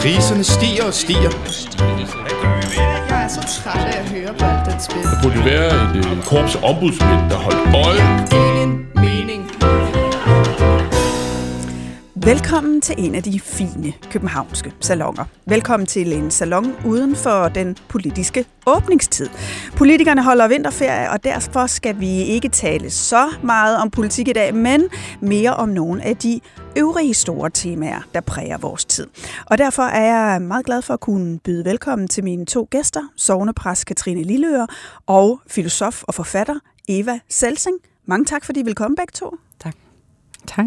Priserne stiger og stiger. Jeg er så træt af at høre på alt den spil. burde jo være et øh, korps ombudsmænd, der holdt øje. Ingen mening. Velkommen til en af de fine københavnske salonger. Velkommen til en salon uden for den politiske åbningstid. Politikerne holder vinterferie, og derfor skal vi ikke tale så meget om politik i dag, men mere om nogle af de øvrige store temaer, der præger vores tid. Og derfor er jeg meget glad for at kunne byde velkommen til mine to gæster, sovnepræst Katrine Lilleøre og filosof og forfatter Eva Selsing. Mange tak, fordi I vil komme begge to. Tak. Tak.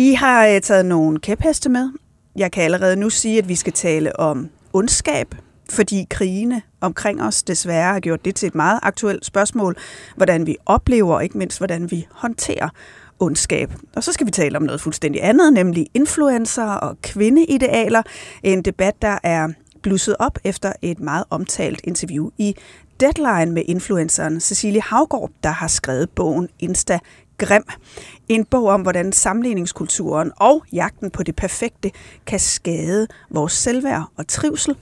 I har øh, taget nogle kæpheste med. Jeg kan allerede nu sige, at vi skal tale om ondskab, fordi krigene omkring os desværre har gjort det til et meget aktuelt spørgsmål, hvordan vi oplever og ikke mindst, hvordan vi håndterer ondskab. Og så skal vi tale om noget fuldstændig andet, nemlig influencer og kvindeidealer. En debat, der er blusset op efter et meget omtalt interview i Deadline med influenceren Cecilie Havgård, der har skrevet bogen Insta Grim. En bog om, hvordan sammenligningskulturen og jagten på det perfekte kan skade vores selvværd og trivsel.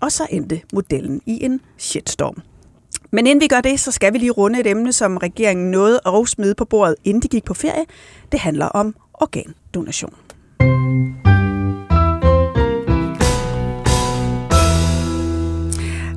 Og så endte modellen i en shitstorm. Men inden vi gør det, så skal vi lige runde et emne, som regeringen nåede at smide på bordet, inden de gik på ferie. Det handler om organdonation.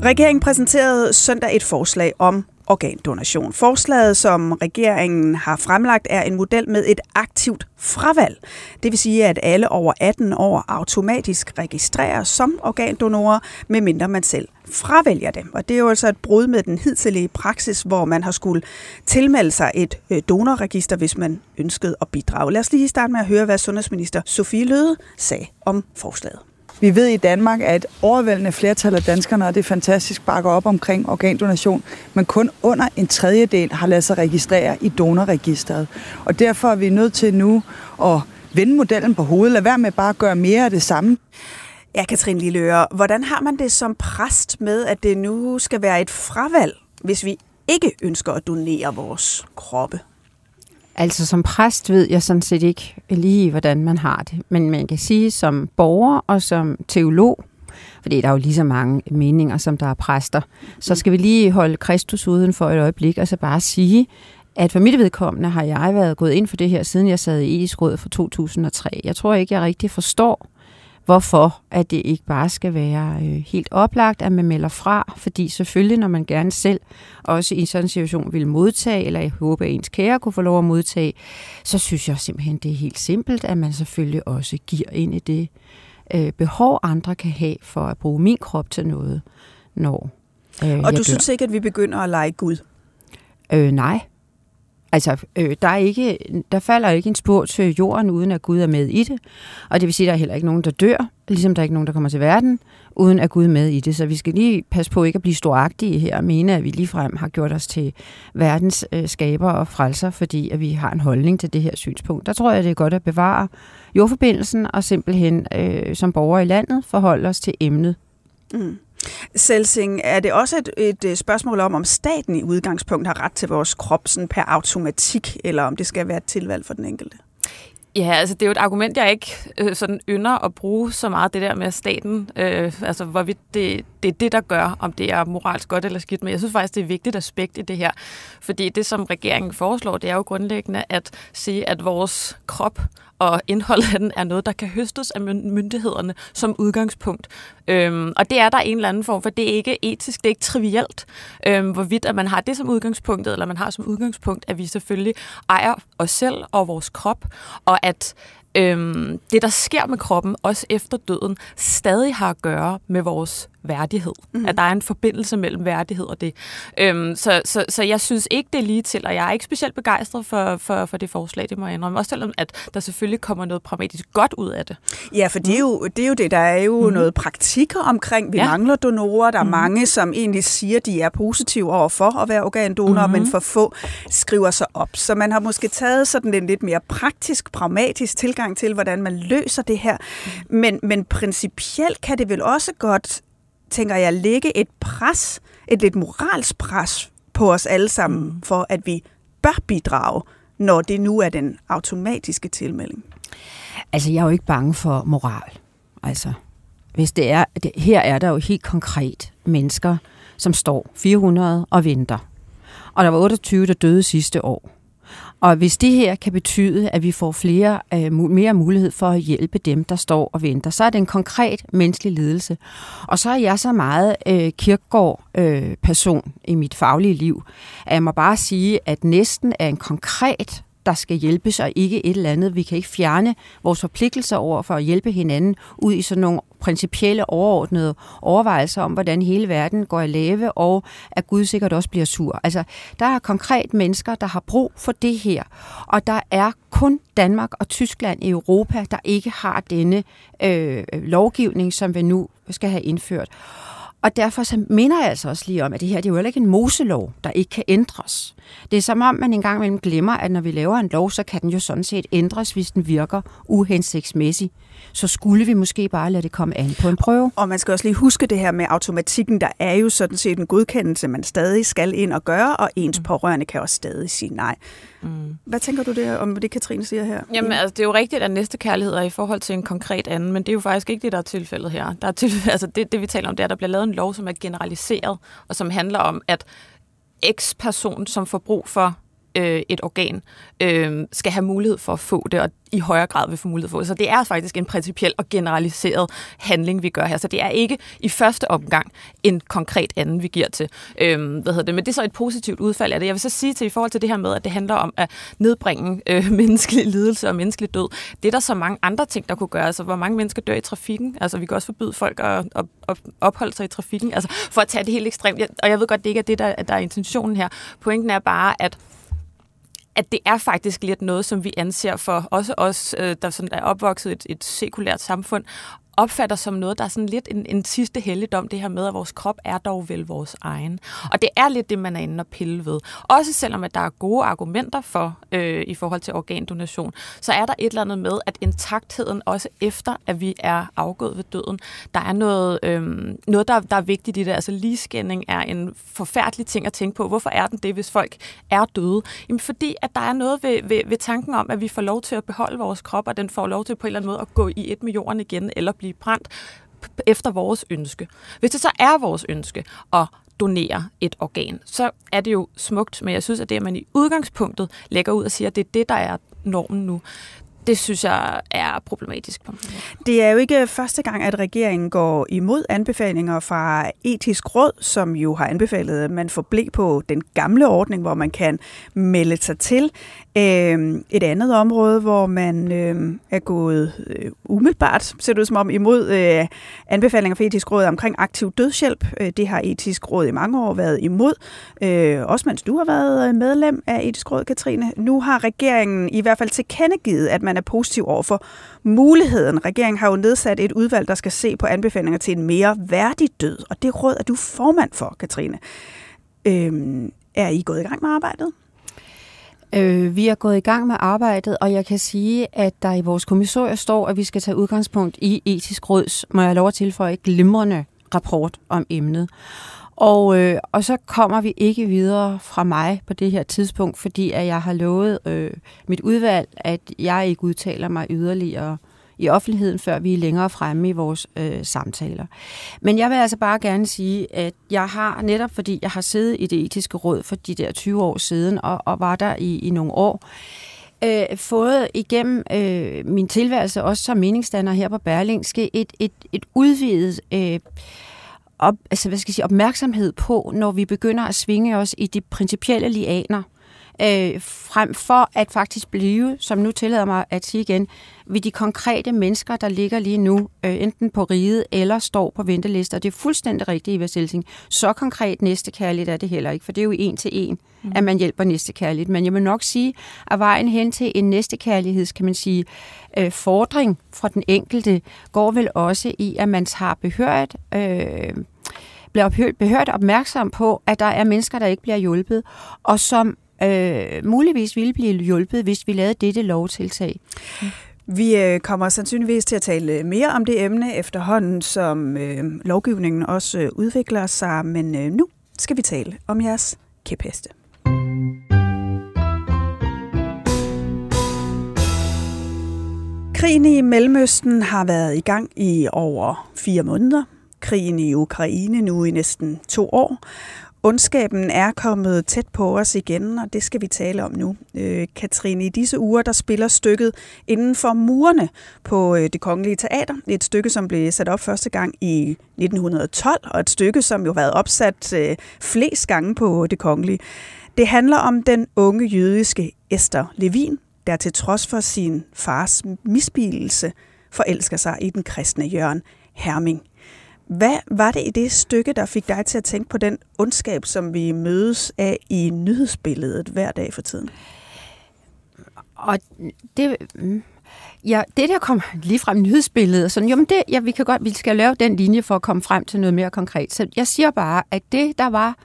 Regeringen præsenterede søndag et forslag om organdonation. Forslaget, som regeringen har fremlagt, er en model med et aktivt fravalg. Det vil sige, at alle over 18 år automatisk registreres som organdonorer, medmindre man selv fravælger dem. Og det er jo altså et brud med den hidtidige praksis, hvor man har skulle tilmelde sig et øh, donorregister, hvis man ønskede at bidrage. Lad os lige starte med at høre, hvad sundhedsminister Sofie Løde sagde om forslaget. Vi ved i Danmark, at et overvældende flertal af danskerne, og det er fantastisk, bakker op omkring organdonation, men kun under en tredjedel har ladet sig registrere i donorregisteret. Og derfor er vi nødt til nu at vende modellen på hovedet. Lad være med bare at gøre mere af det samme. Ja, Katrine Lilleøre, hvordan har man det som præst med, at det nu skal være et fravalg, hvis vi ikke ønsker at donere vores kroppe? Altså som præst ved jeg sådan set ikke lige, hvordan man har det. Men man kan sige som borger og som teolog, fordi der er jo lige så mange meninger, som der er præster, så skal vi lige holde Kristus uden for et øjeblik, og så bare sige, at for mit vedkommende har jeg været gået ind for det her, siden jeg sad i etisk råd for 2003. Jeg tror ikke, jeg rigtig forstår, hvorfor at det ikke bare skal være øh, helt oplagt, at man melder fra, fordi selvfølgelig, når man gerne selv også i sådan en situation vil modtage, eller jeg håber, at ens kære kunne få lov at modtage, så synes jeg simpelthen, det er helt simpelt, at man selvfølgelig også giver ind i det øh, behov, andre kan have for at bruge min krop til noget, når øh, Og du dør. synes ikke, at vi begynder at lege Gud? Øh, nej. Altså, øh, der, er ikke, der falder ikke en spor til jorden, uden at Gud er med i det. Og det vil sige, at der er heller ikke nogen, der dør, ligesom der er ikke nogen, der kommer til verden, uden at Gud er med i det. Så vi skal lige passe på ikke at blive storagtige her og mene, at vi ligefrem har gjort os til verdens øh, skaber og frelser, fordi at vi har en holdning til det her synspunkt. Der tror jeg, det er godt at bevare jordforbindelsen og simpelthen øh, som borgere i landet forholde os til emnet. Mm. Selsing, er det også et, et øh, spørgsmål om, om staten i udgangspunkt har ret til vores krop sådan per automatik, eller om det skal være et tilvalg for den enkelte? Ja, altså det er jo et argument, jeg ikke øh, sådan ynder at bruge så meget, det der med staten. Øh, altså hvorvidt det, det er det, der gør, om det er moralsk godt eller skidt. Men jeg synes faktisk, det er et vigtigt aspekt i det her. Fordi det, som regeringen foreslår, det er jo grundlæggende at sige, at vores krop og indholdet af den er noget, der kan høstes af myndighederne som udgangspunkt. Øhm, og det er der en eller anden form for, det er ikke etisk, det er ikke trivielt, øhm, hvorvidt at man har det som udgangspunkt, eller man har som udgangspunkt, at vi selvfølgelig ejer os selv og vores krop, og at øhm, det, der sker med kroppen, også efter døden, stadig har at gøre med vores værdighed. Mm. At der er en forbindelse mellem værdighed og det. Øhm, så, så, så jeg synes ikke, det er lige til, og jeg er ikke specielt begejstret for, for, for det forslag, det må jeg indrømme. Også selvom, at der selvfølgelig kommer noget pragmatisk godt ud af det. Ja, for det er jo det, er jo det der er jo mm. noget praktik omkring. Vi ja. mangler donorer. Der er mm. mange, som egentlig siger, de er positive over for at være organdonor, mm. men for få skriver sig op. Så man har måske taget sådan en lidt mere praktisk, pragmatisk tilgang til, hvordan man løser det her. Mm. Men, men principielt kan det vel også godt, tænker jeg, lægge et pres, et lidt moralsk pres på os alle sammen, for at vi bør bidrage, når det nu er den automatiske tilmelding. Altså, jeg er jo ikke bange for moral. Altså, hvis det er, det, her er der jo helt konkret mennesker, som står 400 og venter. Og der var 28, der døde sidste år. Og hvis det her kan betyde, at vi får flere, øh, mere mulighed for at hjælpe dem, der står og venter, så er det en konkret menneskelig ledelse. Og så er jeg så meget øh, kirkegård-person øh, i mit faglige liv, at jeg må bare sige, at næsten er en konkret der skal hjælpes, og ikke et eller andet. Vi kan ikke fjerne vores forpligtelser over for at hjælpe hinanden ud i sådan nogle principielle overordnede overvejelser om, hvordan hele verden går i lave, og at Gud sikkert også bliver sur. Altså, der er konkret mennesker, der har brug for det her, og der er kun Danmark og Tyskland i Europa, der ikke har denne øh, lovgivning, som vi nu skal have indført. Og derfor så minder jeg altså også lige om, at det her det er jo heller ikke en moselov, der ikke kan ændres. Det er som om, man engang imellem glemmer, at når vi laver en lov, så kan den jo sådan set ændres, hvis den virker uhensigtsmæssigt. Så skulle vi måske bare lade det komme an på en prøve. Og man skal også lige huske det her med automatikken. Der er jo sådan set en godkendelse, man stadig skal ind og gøre, og ens mm. pårørende kan også stadig sige nej. Mm. Hvad tænker du der om det, Katrine siger her? Jamen, altså, det er jo rigtigt, at næste kærlighed er i forhold til en konkret anden, men det er jo faktisk ikke det, der er tilfældet her. Der er tilfældet, altså det, det, vi taler om, det er, at der bliver lavet en lov, som er generaliseret, og som handler om, at X person, som får brug for øh, et organ, øh, skal have mulighed for at få det, og i højere grad vil få mulighed for det. Så det er faktisk en principiel og generaliseret handling, vi gør her. Så det er ikke i første omgang en konkret anden, vi giver til. Øh, hvad hedder det? Men det er så et positivt udfald af det. Jeg vil så sige til i forhold til det her med, at det handler om at nedbringe øh, menneskelig lidelse og menneskelig død. Det er der så mange andre ting, der kunne gøre. Altså, hvor mange mennesker dør i trafikken. Altså, vi kan også forbyde folk at, at, at opholde sig i trafikken. Altså, for at tage det helt ekstremt. Og jeg ved godt, det ikke er det, der, der er intentionen her. Pointen er bare, at at det er faktisk lidt noget, som vi anser for, også os, øh, der sådan er opvokset i et, et sekulært samfund, opfatter som noget, der er sådan lidt en, en sidste helligdom, det her med, at vores krop er dog vel vores egen. Og det er lidt det, man er inde og pille ved. Også selvom, at der er gode argumenter for, øh, i forhold til organdonation, så er der et eller andet med, at intaktheden også efter, at vi er afgået ved døden, der er noget, øh, noget der, der er vigtigt i det. Altså ligeskænding er en forfærdelig ting at tænke på. Hvorfor er den det, hvis folk er døde? Jamen fordi, at der er noget ved, ved, ved tanken om, at vi får lov til at beholde vores krop, og den får lov til på en eller anden måde at gå i et med jorden igen, eller blive brændt efter vores ønske. Hvis det så er vores ønske at donere et organ, så er det jo smukt, men jeg synes, at det, at man i udgangspunktet lægger ud og siger, at det er det, der er normen nu, det synes jeg er problematisk. Det er jo ikke første gang, at regeringen går imod anbefalinger fra etisk råd, som jo har anbefalet, at man får på den gamle ordning, hvor man kan melde sig til. Øhm, et andet område, hvor man øhm, er gået øh, umiddelbart, ser det ud som om, imod øh, anbefalinger fra etisk råd omkring aktiv dødshjælp. Øh, det har etisk råd i mange år været imod, også mens du har været medlem af etisk råd, Katrine. Nu har regeringen i hvert fald tilkendegivet, at man er positiv over for muligheden. Regeringen har jo nedsat et udvalg, der skal se på anbefalinger til en mere værdig død, og det råd er du formand for, Katrine. Øhm, er I gået i gang med arbejdet? Øh, vi er gået i gang med arbejdet, og jeg kan sige, at der i vores kommissorier står, at vi skal tage udgangspunkt i etisk råds, må jeg lov at tilføje, glimrende rapport om emnet. Og, øh, og så kommer vi ikke videre fra mig på det her tidspunkt, fordi at jeg har lovet øh, mit udvalg, at jeg ikke udtaler mig yderligere i offentligheden, før vi er længere fremme i vores øh, samtaler. Men jeg vil altså bare gerne sige, at jeg har netop, fordi jeg har siddet i det etiske råd for de der 20 år siden, og, og var der i, i nogle år, øh, fået igennem øh, min tilværelse, også som meningsstander her på Berlingske, et, et, et udvidet... Øh, op, altså, hvad skal jeg sige, opmærksomhed på, når vi begynder at svinge os i de principielle lianer øh, frem for at faktisk blive, som nu tillader mig at sige igen, ved de konkrete mennesker, der ligger lige nu, øh, enten på riget eller står på ventelister. Det er fuldstændig rigtigt, Eva Selsing. Så konkret næstekærligt er det heller ikke, for det er jo en til en, mm. at man hjælper næstekærligt. Men jeg vil nok sige, at vejen hen til en næstekærligheds, kan man sige, øh, fordring fra den enkelte, går vel også i, at man tager behørt øh, bliver behørt opmærksom på, at der er mennesker, der ikke bliver hjulpet, og som øh, muligvis ville blive hjulpet, hvis vi lavede dette lovtiltag. Vi øh, kommer sandsynligvis til at tale øh, mere om det emne efterhånden, som øh, lovgivningen også øh, udvikler sig, men øh, nu skal vi tale om jeres kæpheste. Krigen i Mellemøsten har været i gang i over fire måneder. Krigen i Ukraine nu i næsten to år. Ondskaben er kommet tæt på os igen, og det skal vi tale om nu. Øh, Katrine, i disse uger, der spiller stykket inden for murene på øh, det kongelige teater. Et stykke, som blev sat op første gang i 1912, og et stykke, som jo har været opsat øh, flest gange på det kongelige. Det handler om den unge jødiske Esther Levin, der til trods for sin fars misbilelse forelsker sig i den kristne Jørgen Herming. Hvad var det i det stykke, der fik dig til at tænke på den ondskab, som vi mødes af i nyhedsbilledet hver dag for tiden? Og det, mm, ja, det der kom lige frem nyhedsbilledet, sådan, jo, men det, ja, vi, kan godt, vi skal lave den linje for at komme frem til noget mere konkret. Så jeg siger bare, at det, der var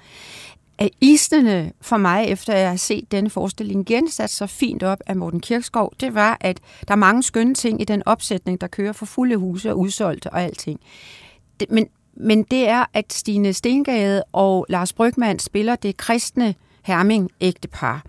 at isene for mig, efter jeg har set denne forestilling gensat så fint op af Morten Kirkskov, det var, at der er mange skønne ting i den opsætning, der kører for fulde huse og udsolgt og alting det, men, men det er, at Stine Stengade og Lars Brygman spiller det kristne Herming-ægtepar,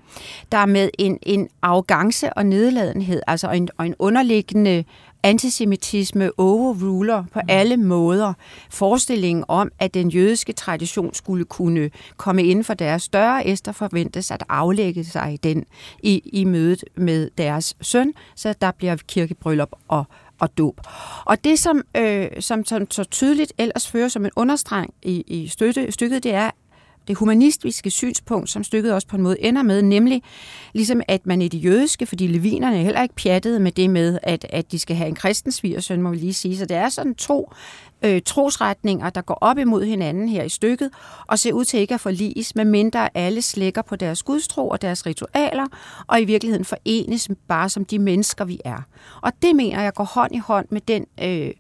der med en, en arrogance og nedladenhed, altså en, og en underliggende antisemitisme overruler på mm. alle måder forestillingen om, at den jødiske tradition skulle kunne komme inden for deres større æster forventes at aflægge sig den i, i mødet med deres søn, så der bliver kirkebryllup og, og dåb. Og det, som, øh, som, som så tydeligt ellers fører som en understreng i, i støtte, stykket, det er det humanistiske synspunkt, som stykket også på en måde ender med, nemlig ligesom at man i det jødiske, fordi levinerne heller ikke pjattede med det med, at, at de skal have en kristen svigersøn, må vi lige sige. Så det er sådan to øh, trosretninger, der går op imod hinanden her i stykket, og ser ud til ikke at forliges, medmindre alle slækker på deres gudstro og deres ritualer, og i virkeligheden forenes bare som de mennesker, vi er. Og det mener jeg går hånd i hånd med den, øh,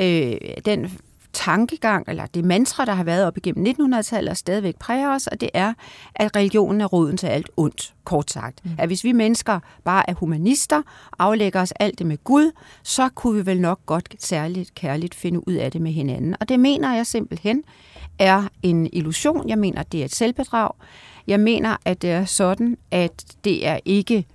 øh, den tankegang, eller det mantra, der har været op igennem 1900-tallet og stadigvæk præger os, og det er, at religionen er roden til alt ondt, kort sagt. Mm. At hvis vi mennesker bare er humanister, aflægger os alt det med Gud, så kunne vi vel nok godt særligt kærligt finde ud af det med hinanden. Og det mener jeg simpelthen er en illusion. Jeg mener, det er et selvbedrag. Jeg mener, at det er sådan, at det er ikke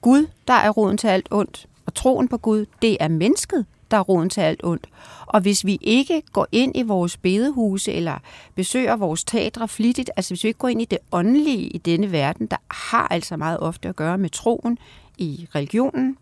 Gud, der er roden til alt ondt, og troen på Gud, det er mennesket, der er roden til alt ondt. Og hvis vi ikke går ind i vores bedehuse eller besøger vores teatre flittigt, altså hvis vi ikke går ind i det åndelige i denne verden, der har altså meget ofte at gøre med troen i religionen,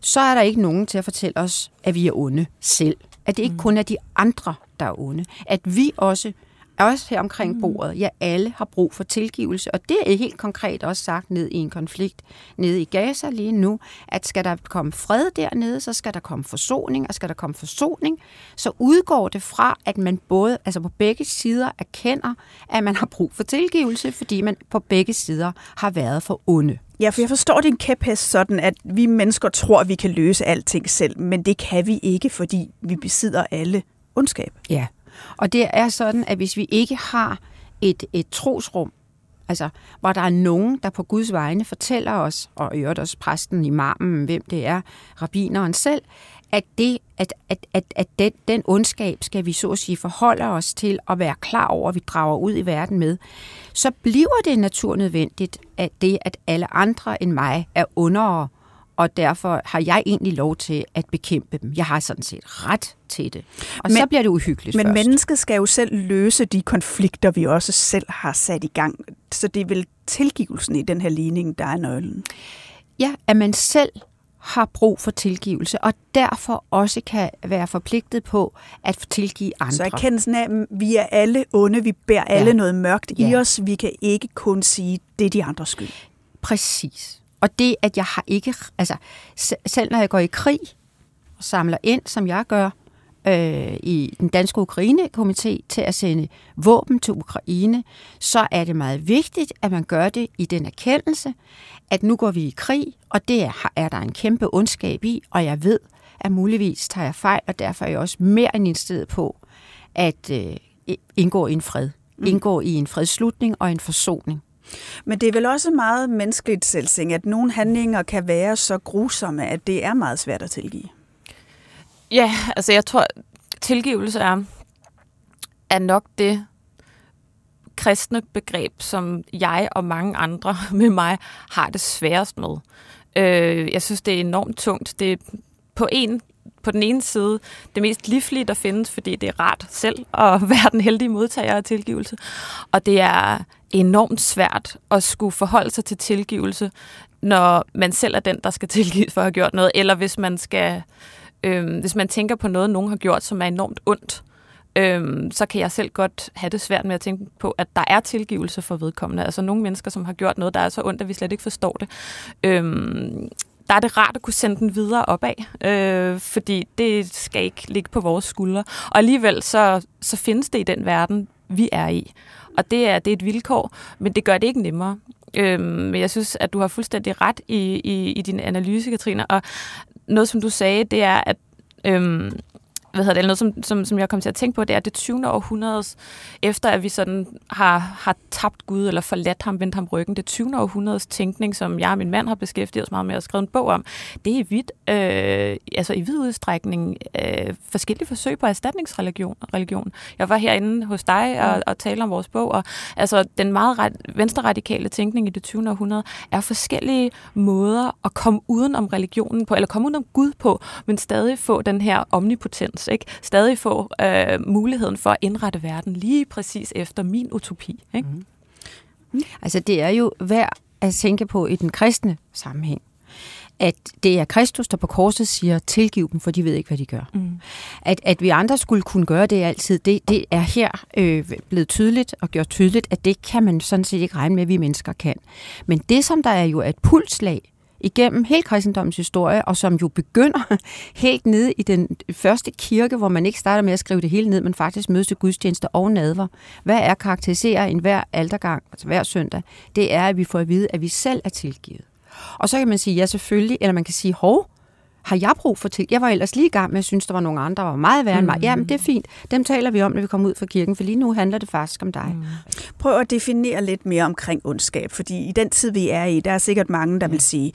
så er der ikke nogen til at fortælle os, at vi er onde selv. At det ikke mm. kun er de andre, der er onde. At vi også også her omkring mm. bordet, ja, alle har brug for tilgivelse, og det er helt konkret også sagt ned i en konflikt nede i Gaza lige nu, at skal der komme fred dernede, så skal der komme forsoning, og skal der komme forsoning, så udgår det fra, at man både, altså på begge sider erkender, at man har brug for tilgivelse, fordi man på begge sider har været for onde. Ja, for jeg forstår din kæphest sådan, at vi mennesker tror, at vi kan løse alting selv, men det kan vi ikke, fordi vi besidder alle ondskab. Ja, og det er sådan, at hvis vi ikke har et, et trosrum, altså hvor der er nogen, der på Guds vegne fortæller os, og i øvrigt også præsten, imamen, hvem det er, rabineren selv, at, det, at, at, at, at den, den ondskab skal vi så at sige forholde os til og være klar over, at vi drager ud i verden med, så bliver det naturnødvendigt, at det, at alle andre end mig er underere og derfor har jeg egentlig lov til at bekæmpe dem. Jeg har sådan set ret til det. Og men, så bliver det uhyggeligt Men først. mennesket skal jo selv løse de konflikter, vi også selv har sat i gang. Så det er vel tilgivelsen i den her ligning, der er nøglen. Ja, at man selv har brug for tilgivelse, og derfor også kan være forpligtet på at tilgive andre. Så erkendelsen af, at vi er alle onde, vi bærer ja. alle noget mørkt ja. i os, vi kan ikke kun sige, det er de andres skyld. Præcis. Og det, at jeg har ikke... Altså, selv når jeg går i krig og samler ind, som jeg gør, øh, i den danske Ukraine-komité til at sende våben til Ukraine, så er det meget vigtigt, at man gør det i den erkendelse, at nu går vi i krig, og det er, er der en kæmpe ondskab i, og jeg ved, at muligvis tager jeg fejl, og derfor er jeg også mere end indstillet på at øh, indgå i en fred. Mm. Indgå i en fredsslutning og en forsoning. Men det er vel også meget menneskeligt selvsing, at nogle handlinger kan være så grusomme, at det er meget svært at tilgive. Ja, altså jeg tror, tilgivelse er, er nok det kristne begreb, som jeg og mange andre med mig har det sværest med. Øh, jeg synes, det er enormt tungt. Det er på en på den ene side det mest livlige, der findes, fordi det er rart selv at være den heldige modtager af tilgivelse. Og det er enormt svært at skulle forholde sig til tilgivelse, når man selv er den, der skal tilgive for at have gjort noget, eller hvis man skal øh, hvis man tænker på noget, nogen har gjort, som er enormt ondt, øh, så kan jeg selv godt have det svært med at tænke på, at der er tilgivelse for vedkommende. Altså nogle mennesker, som har gjort noget, der er så ondt, at vi slet ikke forstår det. Øh, der er det rart at kunne sende den videre opad, øh, fordi det skal ikke ligge på vores skuldre. Og alligevel så, så findes det i den verden, vi er i. Og det er, det er et vilkår, men det gør det ikke nemmere. Øhm, men jeg synes, at du har fuldstændig ret i, i, i din analyse, Katrine. Og noget, som du sagde, det er, at øhm, hvad hedder det, noget, som, som, som jeg kom til at tænke på, det er det 20. århundredes, efter at vi sådan har, har tabt Gud, eller forladt ham, vendt ham ryggen, det 20. århundredes tænkning, som jeg og min mand har beskæftiget os meget med og skrevet en bog om, det er vidt, øh, altså i vid udstrækning øh, forskellige forsøg på erstatningsreligion. Religion. Jeg var herinde hos dig og, og talte om vores bog, og altså den meget ret, venstreradikale tænkning i det 20. århundrede er forskellige måder at komme uden om religionen på, eller komme uden om Gud på, men stadig få den her omnipotens chance, ikke? stadig få øh, muligheden for at indrette verden lige præcis efter min utopi. Ikke? Mm. Mm. Altså det er jo værd at tænke på i den kristne sammenhæng at det er Kristus, der på korset siger, tilgiv dem, for de ved ikke, hvad de gør. Mm. At, at vi andre skulle kunne gøre det altid, det, det er her øh, blevet tydeligt og gjort tydeligt, at det kan man sådan set ikke regne med, at vi mennesker kan. Men det, som der er jo et pulslag igennem hele kristendommens historie, og som jo begynder helt nede i den første kirke, hvor man ikke starter med at skrive det hele ned, men faktisk mødes til gudstjenester og nadver. Hvad er karakteriserer en hver aldergang, altså hver søndag? Det er, at vi får at vide, at vi selv er tilgivet. Og så kan man sige, ja selvfølgelig, eller man kan sige, hov, har jeg brug for til? Jeg var ellers lige i gang med at synes, der var nogle andre, der var meget værre end mig. Mm. Jamen, det er fint. Dem taler vi om, når vi kommer ud fra kirken, for lige nu handler det faktisk om dig. Mm. Prøv at definere lidt mere omkring ondskab, fordi i den tid, vi er i, der er sikkert mange, der vil sige,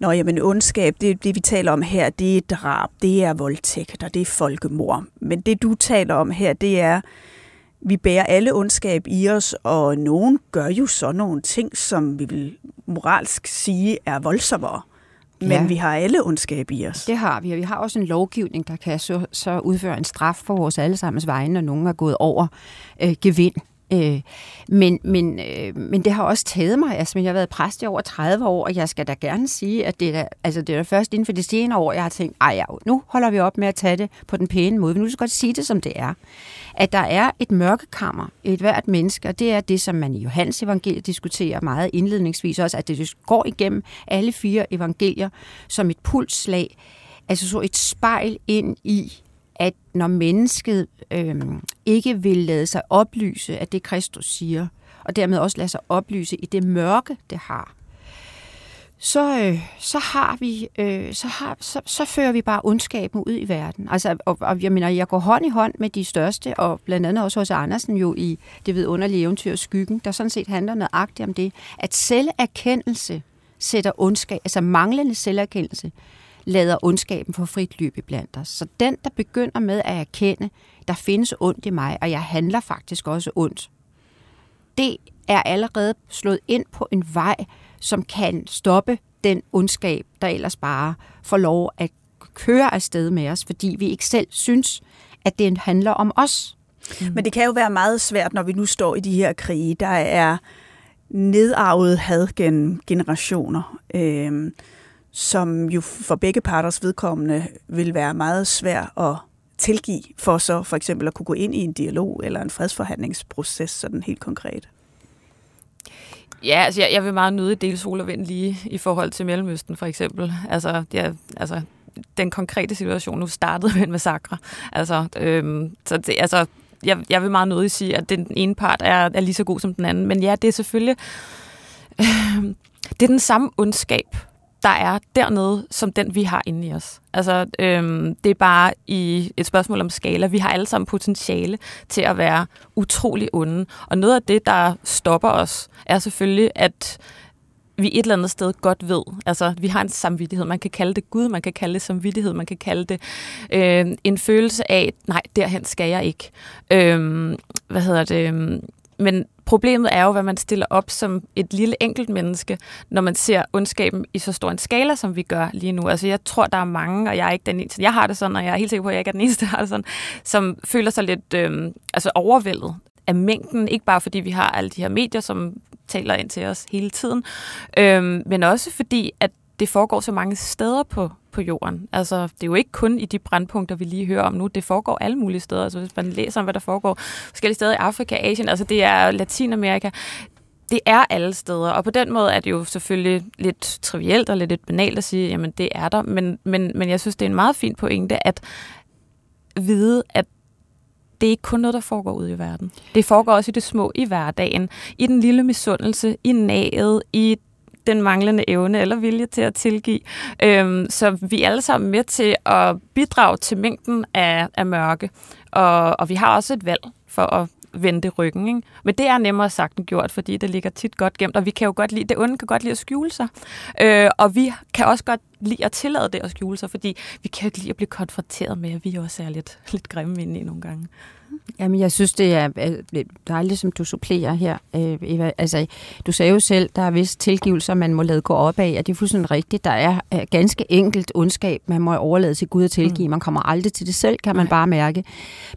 Nå, jamen ondskab, det, det vi taler om her, det er drab, det er voldtægt, og det er folkemord. Men det, du taler om her, det er, vi bærer alle ondskab i os, og nogen gør jo så nogle ting, som vi vil moralsk sige er voldsommere. Men ja. vi har alle ondskab i os. Det har vi, og vi har også en lovgivning, der kan så, så udføre en straf for vores allesammens vegne, når nogen er gået over øh, gevind. Øh, men, men, øh, men det har også taget mig, altså jeg har været præst i over 30 år, og jeg skal da gerne sige, at det er, da, altså, det er da først inden for de senere år, jeg har tænkt, ej ja, nu holder vi op med at tage det på den pæne måde. Vi nu skal godt sige det, som det er. At der er et mørkekammer i et hvert menneske, og det er det, som man i Johannes evangeliet diskuterer meget indledningsvis også, at det går igennem alle fire evangelier som et pulsslag, altså så et spejl ind i at når mennesket øh, ikke vil lade sig oplyse af det, Kristus siger, og dermed også lade sig oplyse i det mørke, det har, så, øh, så har vi, øh, så, har, så, så fører vi bare ondskaben ud i verden. Altså, og, og jeg mener, jeg går hånd i hånd med de største, og blandt andet også hos Andersen jo i det vidunderlige eventyr Skyggen, der sådan set handler nøjagtigt om det, at selverkendelse sætter ondskab, altså manglende selverkendelse, lader ondskaben få frit løb i blandt os. Så den, der begynder med at erkende, der findes ondt i mig, og jeg handler faktisk også ondt, det er allerede slået ind på en vej, som kan stoppe den ondskab, der ellers bare får lov at køre afsted med os, fordi vi ikke selv synes, at det handler om os. Mm. Men det kan jo være meget svært, når vi nu står i de her krige. Der er nedarvet had gennem generationer. Øh, som jo for begge parters vedkommende vil være meget svær at tilgive for så for eksempel at kunne gå ind i en dialog eller en fredsforhandlingsproces sådan helt konkret? Ja, altså jeg, jeg vil meget nødig dele sol og vind lige i forhold til Mellemøsten for eksempel. Altså, ja, altså den konkrete situation nu startede med en massakre. Altså, øhm, så det, altså, jeg, jeg vil meget nødig sige, at den ene part er, er lige så god som den anden. Men ja, det er selvfølgelig... Øh, det er den samme ondskab, der er dernede, som den, vi har inde i os. Altså, øhm, det er bare i et spørgsmål om skala. Vi har alle sammen potentiale til at være utrolig onde. Og noget af det, der stopper os, er selvfølgelig, at vi et eller andet sted godt ved. Altså, vi har en samvittighed. Man kan kalde det Gud, man kan kalde det samvittighed, man kan kalde det øh, en følelse af, nej, derhen skal jeg ikke. Øh, hvad hedder det? Øhm, men problemet er jo, hvad man stiller op som et lille enkelt menneske, når man ser ondskaben i så stor en skala, som vi gør lige nu. Altså jeg tror, der er mange, og jeg er ikke den eneste, jeg har det sådan, og jeg er helt sikker på, at jeg ikke er den eneste, der har det sådan, som føler sig lidt øh, altså overvældet af mængden, ikke bare fordi vi har alle de her medier, som taler ind til os hele tiden, øh, men også fordi, at det foregår så mange steder på, på jorden. Altså, det er jo ikke kun i de brandpunkter, vi lige hører om nu. Det foregår alle mulige steder. Altså, hvis man læser om, hvad der foregår forskellige steder i Afrika, Asien, altså det er Latinamerika. Det er alle steder, og på den måde er det jo selvfølgelig lidt trivielt og lidt, lidt banalt at sige, jamen det er der, men, men, men jeg synes, det er en meget fin pointe at vide, at det er ikke kun noget, der foregår ude i verden. Det foregår også i det små i hverdagen, i den lille misundelse, i naget, i den manglende evne eller vilje til at tilgive. Øhm, så vi er alle sammen med til at bidrage til mængden af, af mørke. Og, og vi har også et valg for at vende ryggen. Ikke? Men det er nemmere sagt end gjort, fordi det ligger tit godt gemt, og vi kan jo godt lide, det onde kan godt lide at skjule sig. Øh, og vi kan også godt lide at tillade det at skjule sig, fordi vi kan jo ikke lide at blive konfronteret med, at vi også er lidt, lidt grimme inde i nogle gange. Jamen, jeg synes, det er dejligt, som du supplerer her, øh, Eva. Altså, du sagde jo selv, der er vist tilgivelser, man må lade gå op af, og det er fuldstændig rigtigt. Der er ganske enkelt ondskab, man må overlade til Gud at tilgive. Mm. Man kommer aldrig til det selv, kan man Nej. bare mærke.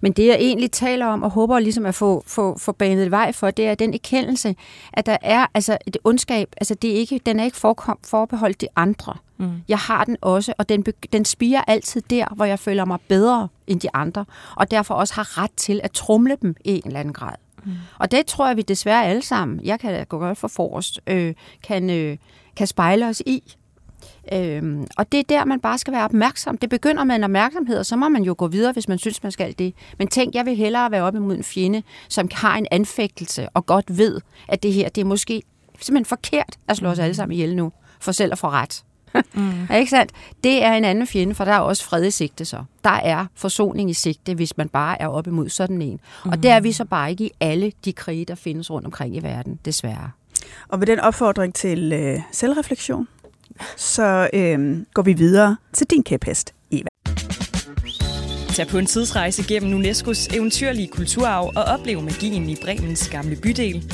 Men det, jeg egentlig taler om, og håber ligesom at få, få, få banet vej for, det er den erkendelse, at der er altså et ondskab, altså det er ikke, den er ikke forbeholdt de andre. Mm. Jeg har den også, og den, den spiger altid der, hvor jeg føler mig bedre end de andre, og derfor også har ret til at trumle dem i en eller anden grad. Mm. Og det tror jeg, vi desværre alle sammen, jeg kan gå godt for forrest, øh, kan, øh, kan spejle os i. Øhm, og det er der, man bare skal være opmærksom. Det begynder med en opmærksomhed, og så må man jo gå videre, hvis man synes, man skal det. Men tænk, jeg vil hellere være op imod en fjende, som har en anfægtelse og godt ved, at det her, det er måske simpelthen forkert at slå os alle sammen ihjel nu, for selv at få ret. Mm. er ikke sandt? Det er en anden fjende, for der er også fred i sigte så. Der er forsoning i sigte, hvis man bare er op imod sådan en. Mm. Og det er vi så bare ikke i alle de krige, der findes rundt omkring i verden, desværre. Og med den opfordring til øh, selvreflektion, så øh, går vi videre til din kæphest, Eva. Tag på en tidsrejse gennem UNESCO's eventyrlige kulturarv og oplev magien i Bremens gamle bydel,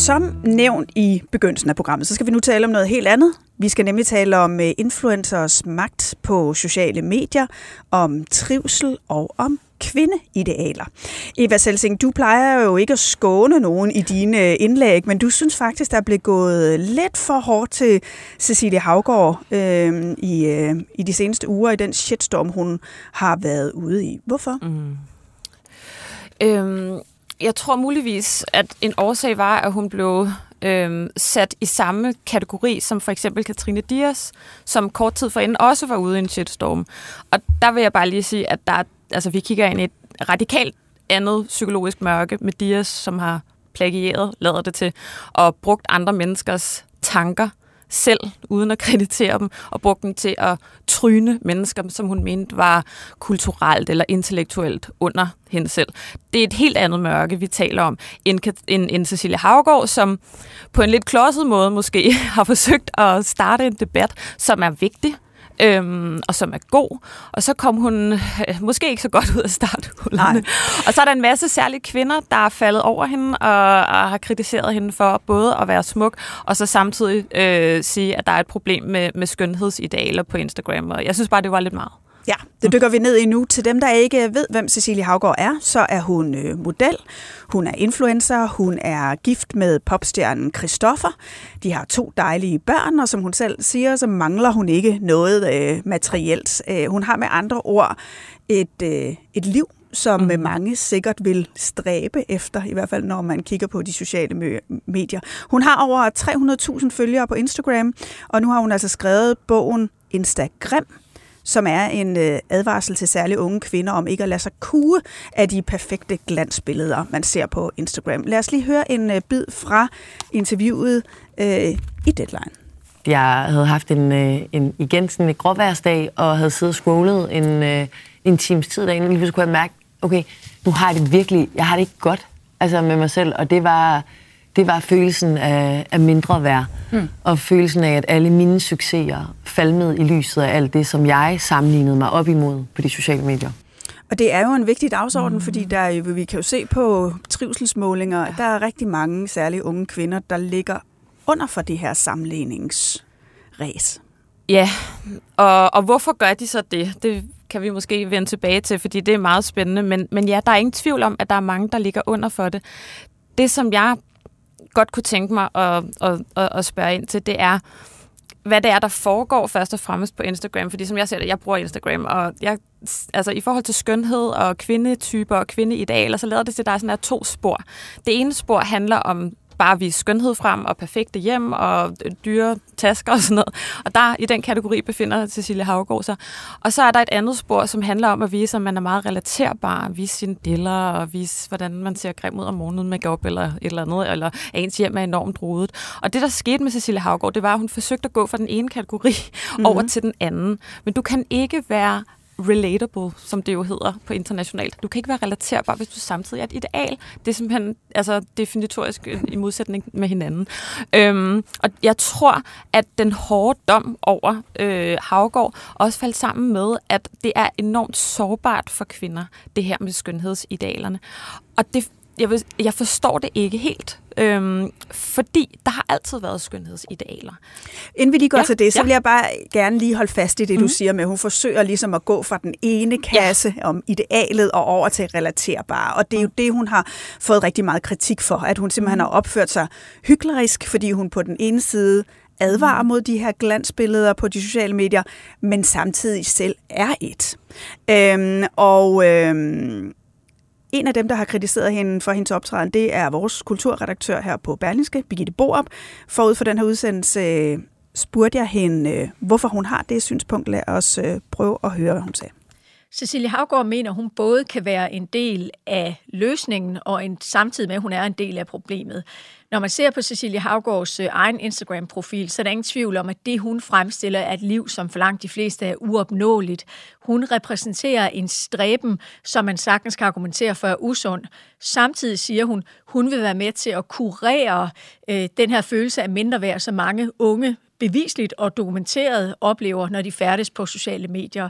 Som nævnt i begyndelsen af programmet, så skal vi nu tale om noget helt andet. Vi skal nemlig tale om øh, influencers magt på sociale medier, om trivsel og om kvindeidealer. Eva Selsing, du plejer jo ikke at skåne nogen i dine øh, indlæg, men du synes faktisk, der er blevet gået lidt for hårdt til Cecilie Havgård øh, i, øh, i de seneste uger i den shitstorm, hun har været ude i. Hvorfor? Mm. Øhm, jeg tror muligvis, at en årsag var, at hun blev øh, sat i samme kategori som for eksempel Katrine Dias, som kort tid forinden også var ude i en shitstorm. Og der vil jeg bare lige sige, at der, altså, vi kigger ind i et radikalt andet psykologisk mørke med Dias, som har plagieret, lader det til, og brugt andre menneskers tanker selv, uden at kreditere dem, og brugte dem til at tryne mennesker, som hun mente var kulturelt eller intellektuelt under hende selv. Det er et helt andet mørke, vi taler om, end, end, end Cecilia Havgård, som på en lidt klodset måde måske har forsøgt at starte en debat, som er vigtig, øhm, og som er god. Og så kom hun øh, måske ikke så godt ud af starthullerne. Og så er der en masse særlige kvinder, der er faldet over hende og, og har kritiseret hende for både at være smuk, og så samtidig øh, sige, at der er et problem med, med skønhedsidealer på Instagram. Og jeg synes bare, det var lidt meget. Ja, det dykker vi ned i nu. Til dem, der ikke ved, hvem Cecilie Havgård er, så er hun øh, model, hun er influencer, hun er gift med popstjernen Christoffer. De har to dejlige børn, og som hun selv siger, så mangler hun ikke noget øh, materielt. Øh, hun har med andre ord et, øh, et liv, som mm. mange sikkert vil stræbe efter, i hvert fald når man kigger på de sociale medier. Hun har over 300.000 følgere på Instagram, og nu har hun altså skrevet bogen Instagram, som er en øh, advarsel til særligt unge kvinder om ikke at lade sig kue af de perfekte glansbilleder, man ser på Instagram. Lad os lige høre en øh, bid fra interviewet øh, i Deadline. Jeg havde haft en, øh, en igen sådan en gråværsdag, og havde siddet og scrollet en, øh, en times tid derinde, og lige kunne jeg mærke, okay, nu har jeg det virkelig, jeg har det ikke godt altså med mig selv, og det var, det var følelsen af, af mindre værd, mm. og følelsen af, at alle mine succeser falmede i lyset af alt det, som jeg sammenlignede mig op imod på de sociale medier. Og det er jo en vigtig dagsorden, mm. fordi der er, vi kan jo se på trivselsmålinger, ja. der er rigtig mange, særlige unge kvinder, der ligger under for det her sammenligningsræs. Ja, og, og hvorfor gør de så det? Det kan vi måske vende tilbage til, fordi det er meget spændende. Men, men ja, der er ingen tvivl om, at der er mange, der ligger under for det. Det, som jeg godt kunne tænke mig at, at, at, at spørge ind til, det er, hvad det er, der foregår først og fremmest på Instagram. Fordi som jeg ser det, jeg bruger Instagram, og jeg, altså, i forhold til skønhed og kvindetyper og kvindeidealer, så lader det til, at der er sådan her to spor. Det ene spor handler om bare vise skønhed frem og perfekte hjem og dyre tasker og sådan noget. Og der i den kategori befinder Cecilie Havgård sig. Og så er der et andet spor, som handler om at vise, at man er meget relaterbar, vise sine diller og vise, hvordan man ser grim ud om morgenen med op eller et eller andet, eller at ens hjem er enormt rodet. Og det, der skete med Cecilie Havgård, det var, at hun forsøgte at gå fra den ene kategori mm-hmm. over til den anden. Men du kan ikke være relatable, som det jo hedder på internationalt. Du kan ikke være relaterbar, hvis du samtidig er et ideal. Det er simpelthen altså, definitorisk i modsætning med hinanden. Øhm, og jeg tror, at den hårde dom over øh, Havgård også faldt sammen med, at det er enormt sårbart for kvinder, det her med skønhedsidealerne. Og det, jeg, vil, jeg forstår det ikke helt. Øhm, fordi der har altid været skønhedsidealer. Inden vi lige går ja, til det, så ja. vil jeg bare gerne lige holde fast i det, mm. du mhm. siger med, at hun forsøger ligesom at gå fra den ene kasse ja. om idealet og over til relaterbare. Og det er jo det, hun har fået rigtig meget kritik for, at hun simpelthen mhm. har opført sig hyklerisk, fordi hun på den ene side advarer mhm. mod de her glansbilleder på de sociale medier, men samtidig selv er et. Øhm, og øhm, en af dem, der har kritiseret hende for hendes optræden, det er vores kulturredaktør her på Berlingske, Birgitte Borup. Forud for den her udsendelse øh, spurgte jeg hende, øh, hvorfor hun har det synspunkt. Lad os øh, prøve at høre, hvad hun sagde. Cecilie Havgård mener, hun både kan være en del af løsningen, og en, samtidig med, at hun er en del af problemet. Når man ser på Cecilie Havgårds øh, egen Instagram-profil, så er der ingen tvivl om, at det, hun fremstiller, er et liv, som for langt de fleste er uopnåeligt. Hun repræsenterer en stræben, som man sagtens kan argumentere for er usund. Samtidig siger hun, hun vil være med til at kurere øh, den her følelse af mindreværd, som mange unge bevisligt og dokumenteret oplever, når de færdes på sociale medier.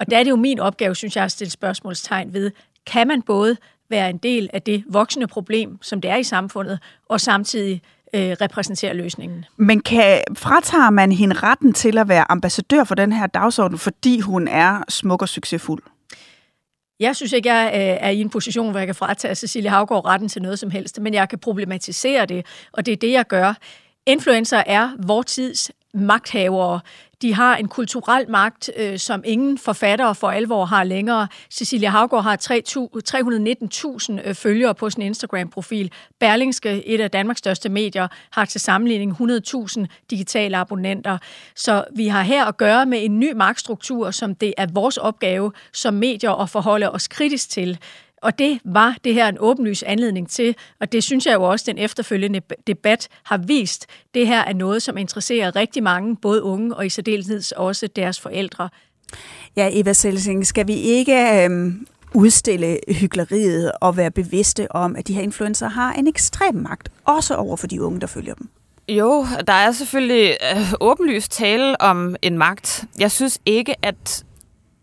Og der er det jo min opgave, synes jeg, at stille spørgsmålstegn ved, kan man både være en del af det voksende problem, som det er i samfundet, og samtidig øh, repræsentere løsningen. Men kan, fratager man hende retten til at være ambassadør for den her dagsorden, fordi hun er smuk og succesfuld? Jeg synes ikke, jeg øh, er i en position, hvor jeg kan fratage Cecilie Havgård retten til noget som helst, men jeg kan problematisere det, og det er det, jeg gør. Influencer er vores tids magthavere. De har en kulturel magt, øh, som ingen forfattere for alvor har længere. Cecilia Havgård har 319.000 øh, følgere på sin Instagram-profil. Berlingske, et af Danmarks største medier, har til sammenligning 100.000 digitale abonnenter. Så vi har her at gøre med en ny magtstruktur, som det er vores opgave som medier at forholde os kritisk til. Og det var det her en åbenlys anledning til, og det synes jeg jo også, den efterfølgende debat har vist. Det her er noget, som interesserer rigtig mange, både unge og i særdeleshed også deres forældre. Ja, Eva Selsing, skal vi ikke øhm, udstille hyggeleriet og være bevidste om, at de her influencer har en ekstrem magt, også over for de unge, der følger dem? Jo, der er selvfølgelig øh, åbenlyst tale om en magt. Jeg synes ikke, at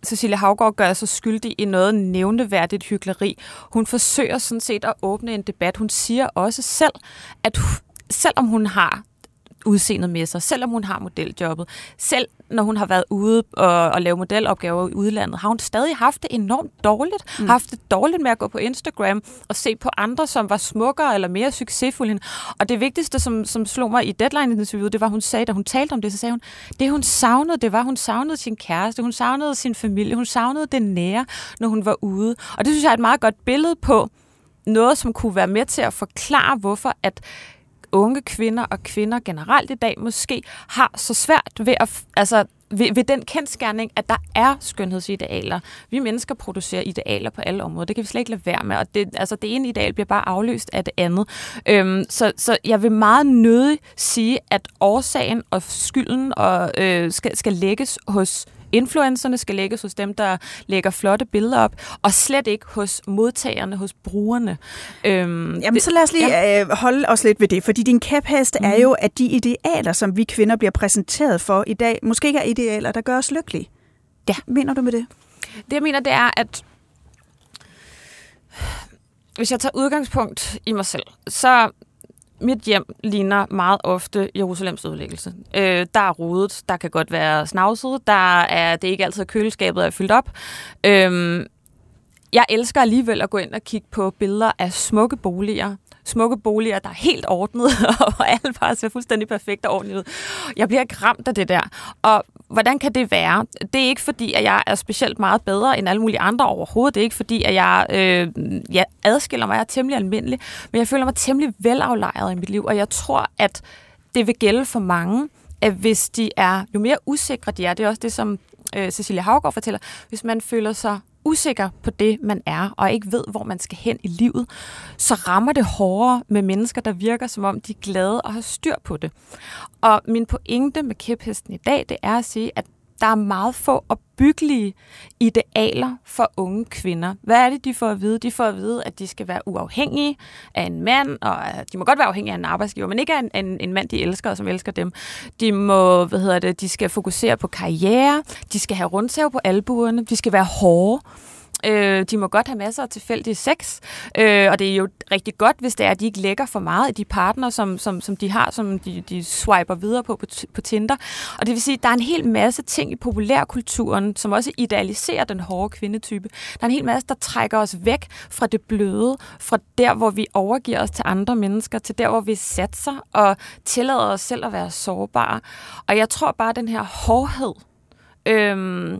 Cecilia Havgård gør sig skyldig i noget nævneværdigt hyggeleri. Hun forsøger sådan set at åbne en debat. Hun siger også selv, at selvom hun har udseendet med sig, selvom hun har modeljobbet. Selv når hun har været ude og, og lave modelopgaver i udlandet, har hun stadig haft det enormt dårligt. Mm. Haft det dårligt med at gå på Instagram og se på andre, som var smukkere eller mere succesfulde. Og det vigtigste, som, som slog mig i Deadline-interviewet, det var, hun sagde, da hun talte om det, så sagde hun, det hun savnede, det var, hun savnede sin kæreste, hun savnede sin familie, hun savnede det nære, når hun var ude. Og det synes jeg er et meget godt billede på noget, som kunne være med til at forklare, hvorfor at unge kvinder og kvinder generelt i dag måske har så svært ved at altså, ved, ved den kendskærning, at der er skønhedsidealer. Vi mennesker producerer idealer på alle områder. Det kan vi slet ikke lade være med. Og det, altså, det ene ideal bliver bare afløst af det andet. Øhm, så, så jeg vil meget nødig sige, at årsagen og skylden og, øh, skal, skal lægges hos influencerne skal lægges hos dem, der lægger flotte billeder op, og slet ikke hos modtagerne, hos brugerne. Øhm, Jamen, så lad os lige ja. øh, holde os lidt ved det, fordi din kæphest mm. er jo, at de idealer, som vi kvinder bliver præsenteret for i dag, måske ikke er idealer, der gør os lykkelige. Ja. Mener du med det? Det, jeg mener, det er, at hvis jeg tager udgangspunkt i mig selv, så mit hjem ligner meget ofte Jerusalems ødelæggelse. Øh, der er rodet, der kan godt være snavset, der er, det er ikke altid køleskabet er fyldt op. Øh, jeg elsker alligevel at gå ind og kigge på billeder af smukke boliger, smukke boliger, der er helt ordnet, og alle bare ser fuldstændig perfekt og ordentligt ud. Jeg bliver ikke ramt af det der. Og hvordan kan det være? Det er ikke fordi, at jeg er specielt meget bedre end alle mulige andre overhovedet. Det er ikke fordi, at jeg, øh, jeg adskiller mig. Jeg er temmelig almindelig. Men jeg føler mig temmelig velaflejret i mit liv, og jeg tror, at det vil gælde for mange, at hvis de er, jo mere usikre de er, det er også det, som øh, Cecilia Havgaard fortæller, hvis man føler sig usikker på det, man er, og ikke ved, hvor man skal hen i livet, så rammer det hårdere med mennesker, der virker, som om de er glade og har styr på det. Og min pointe med kæphesten i dag, det er at sige, at der er meget få opbyggelige idealer for unge kvinder. Hvad er det, de får at vide? De får at vide, at de skal være uafhængige af en mand, og de må godt være afhængige af en arbejdsgiver, men ikke af en, en, en mand, de elsker og som elsker dem. De må, hvad hedder det, de skal fokusere på karriere, de skal have rundsav på albuerne, de skal være hårde. Øh, de må godt have masser af tilfældig sex, øh, og det er jo rigtig godt, hvis det er, at de ikke lægger for meget af de partner, som, som, som de har, som de, de swiper videre på, på på Tinder. Og det vil sige, at der er en hel masse ting i populærkulturen, som også idealiserer den hårde kvindetype. Der er en hel masse, der trækker os væk fra det bløde, fra der, hvor vi overgiver os til andre mennesker, til der, hvor vi satser og tillader os selv at være sårbare. Og jeg tror bare, at den her hårdhed, øhm,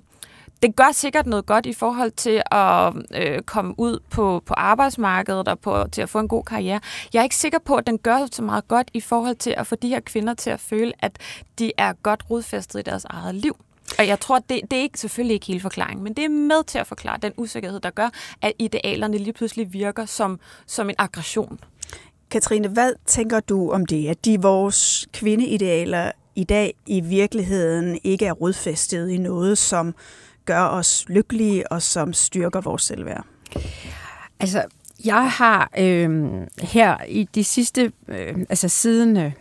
det gør sikkert noget godt i forhold til at øh, komme ud på, på arbejdsmarkedet og på, til at få en god karriere. Jeg er ikke sikker på, at den gør så meget godt i forhold til at få de her kvinder til at føle, at de er godt rodfæstet i deres eget liv. Og jeg tror, det, det er ikke, selvfølgelig ikke hele forklaringen, men det er med til at forklare den usikkerhed, der gør, at idealerne lige pludselig virker som, som en aggression. Katrine, hvad tænker du om det, at de vores kvindeidealer i dag i virkeligheden ikke er rodfæstet i noget, som gør os lykkelige og som styrker vores selvværd? Altså, jeg har øh, her i de sidste, øh, altså siden øh,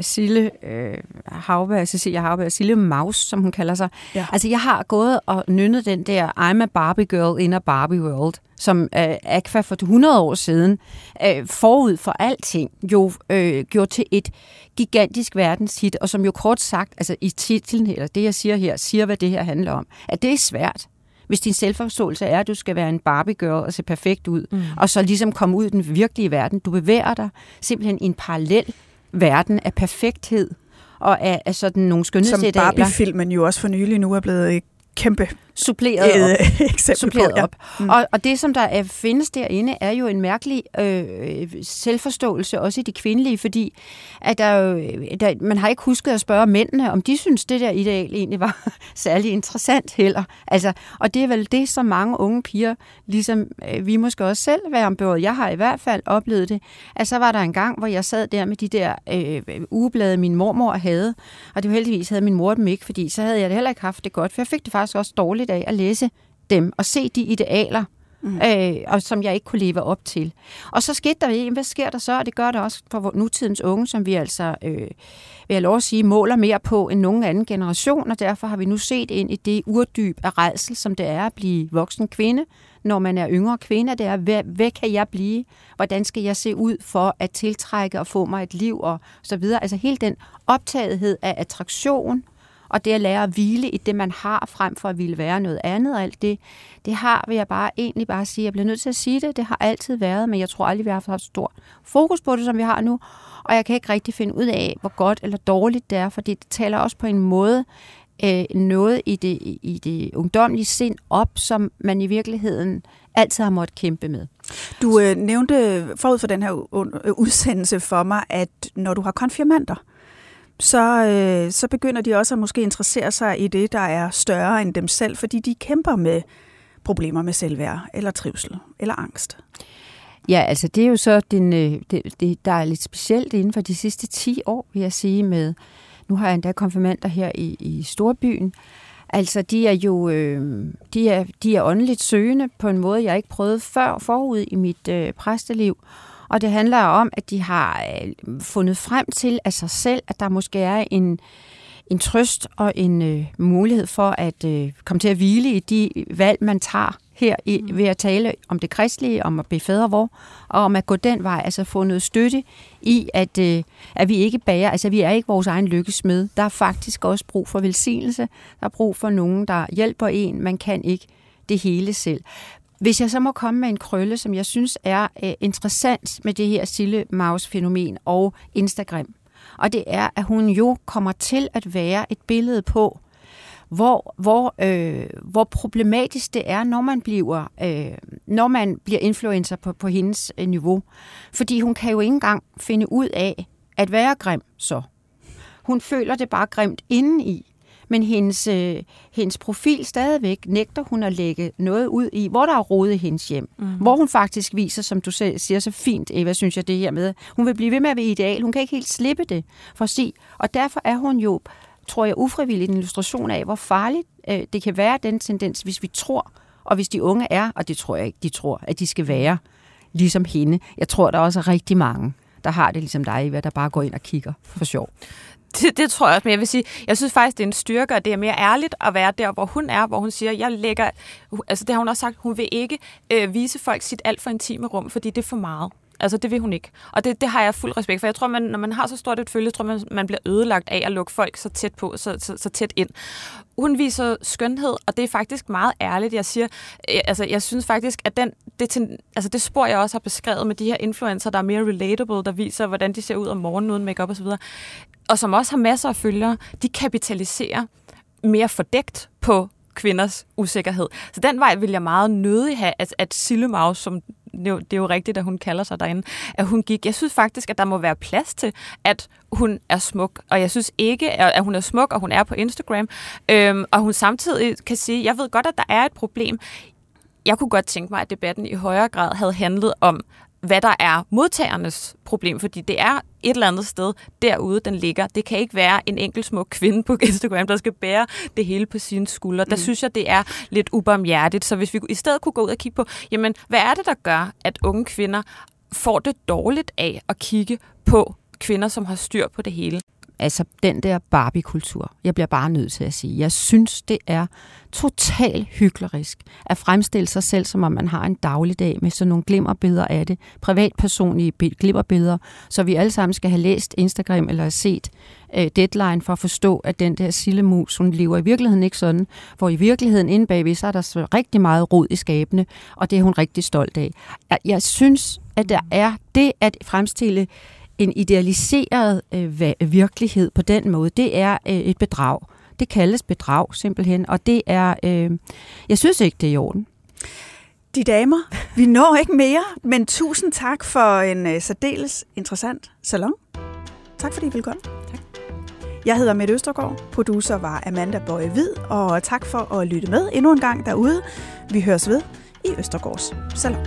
Sille øh, Havberg, Cecilia Havberg, Sille Maus, som hun kalder sig. Ja. Altså, jeg har gået og nynnet den der I'm a Barbie girl in a Barbie world, som øh, Aqua for 100 år siden, øh, forud for alting, jo øh, gjorde til et gigantisk verdenshit, og som jo kort sagt, altså i titlen, eller det jeg siger her, siger, hvad det her handler om, at det er svært. Hvis din selvforståelse er, at du skal være en Barbie-girl og se perfekt ud, mm. og så ligesom komme ud i den virkelige verden. Du bevæger dig simpelthen i en parallel verden af perfekthed og af, af sådan nogle skønhedsidealer. Som Barbie-filmen jo også for nylig nu er blevet øh, kæmpe suppleret op. eksempel suppleret på, ja. op. Mm. Og, og det, som der er, findes derinde, er jo en mærkelig øh, selvforståelse, også i de kvindelige, fordi at der, jo, der, man har ikke husket at spørge mændene, om de synes, det der ideal egentlig var særlig interessant heller. Altså, og det er vel det, som mange unge piger, ligesom øh, vi måske også selv være ombord. Jeg har i hvert fald oplevet det, at så var der en gang, hvor jeg sad der med de der øh, ugeblade, min mormor havde, og det var heldigvis havde min mor dem ikke, fordi så havde jeg det heller ikke haft det godt, for jeg fik det faktisk også dårligt af at læse dem og se de idealer, mm. øh, og som jeg ikke kunne leve op til. Og så skete der, jamen, hvad sker der så? Og det gør det også for nutidens unge, som vi altså, øh, vil jeg lov at sige, måler mere på end nogen anden generation, og derfor har vi nu set ind i det urdyb af redsel, som det er at blive voksen kvinde, når man er yngre kvinde, det er, hvad, hvad kan jeg blive? Hvordan skal jeg se ud for at tiltrække og få mig et liv og så videre? Altså hele den optagethed af attraktion, og det at lære at hvile i det, man har, frem for at ville være noget andet og alt det, det har, vil jeg bare egentlig bare sige, jeg bliver nødt til at sige det, det har altid været, men jeg tror aldrig, vi har haft stor fokus på det, som vi har nu, og jeg kan ikke rigtig finde ud af, hvor godt eller dårligt det er, fordi det taler også på en måde øh, noget i det, i det ungdomlige sind op, som man i virkeligheden altid har måttet kæmpe med. Du øh, nævnte forud for den her udsendelse for mig, at når du har konfirmander, så, øh, så begynder de også at måske interessere sig i det, der er større end dem selv, fordi de kæmper med problemer med selvværd, eller trivsel, eller angst. Ja, altså det er jo så, den, øh, det, det, der er lidt specielt inden for de sidste 10 år, vil jeg sige, med, nu har jeg endda konfirmander her i, i Storbyen, Altså, de er jo øh, de er, de er åndeligt søgende på en måde, jeg ikke prøvede før forud i mit øh, præsteliv. Og det handler om, at de har øh, fundet frem til af sig selv, at der måske er en, en trøst og en øh, mulighed for at øh, komme til at hvile i de valg, man tager her i, mm. ved at tale om det kristelige, om at bede fader vor, og om at gå den vej, altså få noget støtte i, at, øh, at vi ikke bærer, altså vi er ikke vores egen lykkesmed. Der er faktisk også brug for velsignelse. Der er brug for nogen, der hjælper en. Man kan ikke det hele selv. Hvis jeg så må komme med en krølle, som jeg synes er øh, interessant med det her Sille Maus-fænomen og Instagram, og det er, at hun jo kommer til at være et billede på, hvor, hvor, øh, hvor problematisk det er, når man bliver, øh, når man bliver influencer på, på hendes øh, niveau. Fordi hun kan jo ikke engang finde ud af at være grim så. Hun føler det bare grimt indeni men hendes, øh, hendes profil stadigvæk nægter hun at lægge noget ud i, hvor der er rodet i hendes hjem. Mm. Hvor hun faktisk viser, som du siger så fint, Eva, synes jeg det her med, hun vil blive ved med at være ideal. Hun kan ikke helt slippe det for at se. Og derfor er hun jo, tror jeg, ufrivilligt en illustration af, hvor farligt øh, det kan være, den tendens, hvis vi tror, og hvis de unge er, og det tror jeg ikke, de tror, at de skal være ligesom hende. Jeg tror, der også er rigtig mange, der har det ligesom dig, Eva, der bare går ind og kigger for sjov. Det, det tror jeg også, men jeg vil sige, jeg synes faktisk, det er en styrke, og det er mere ærligt at være der, hvor hun er, hvor hun siger, jeg lægger, altså det har hun også sagt, hun vil ikke øh, vise folk sit alt for intime rum, fordi det er for meget. Altså, det vil hun ikke. Og det, det har jeg fuld respekt for. Jeg tror, man, når man har så stort et følge, tror man, man bliver ødelagt af at lukke folk så tæt på, så, så, så tæt ind. Hun viser skønhed, og det er faktisk meget ærligt. Jeg siger, øh, altså, jeg synes faktisk, at den, det, altså, det spor, jeg også har beskrevet med de her influencer, der er mere relatable, der viser, hvordan de ser ud om morgenen uden makeup osv., og som også har masser af følgere, de kapitaliserer mere fordækt på kvinders usikkerhed. Så den vej vil jeg meget nødig have, at, at Sillemaus, som det er jo rigtigt, at hun kalder sig derinde, at hun gik. Jeg synes faktisk, at der må være plads til, at hun er smuk. Og jeg synes ikke, at hun er smuk, og hun er på Instagram. Øhm, og hun samtidig kan sige, jeg ved godt, at der er et problem. Jeg kunne godt tænke mig, at debatten i højere grad havde handlet om, hvad der er modtagernes problem, fordi det er et eller andet sted derude, den ligger. Det kan ikke være en enkelt smuk kvinde på Instagram, der skal bære det hele på sine skuldre. Mm. Der synes jeg, det er lidt ubarmhjertigt. Så hvis vi i stedet kunne gå ud og kigge på, jamen, hvad er det, der gør, at unge kvinder får det dårligt af at kigge på kvinder, som har styr på det hele? Altså den der Barbie-kultur. Jeg bliver bare nødt til at sige, jeg synes, det er totalt hyklerisk at fremstille sig selv, som om man har en dagligdag med sådan nogle glimmerbilleder af det. Privatpersonlige glimmerbilleder, så vi alle sammen skal have læst Instagram eller set uh, deadline for at forstå, at den der sillemus, hun lever i virkeligheden ikke sådan. For i virkeligheden inde bagved, så er der så rigtig meget rod i skabene, og det er hun rigtig stolt af. Jeg, jeg synes, at der er det at fremstille en idealiseret øh, virkelighed på den måde, det er øh, et bedrag. Det kaldes bedrag simpelthen, og det er, øh, jeg synes ikke, det er i orden. De damer, vi når ikke mere, men tusind tak for en øh, særdeles interessant salon. Tak fordi I ville komme. Tak. Jeg hedder Mette Østergaard, producer var Amanda Bøje Hvid, og tak for at lytte med endnu en gang derude. Vi høres ved i Østergaards Salon.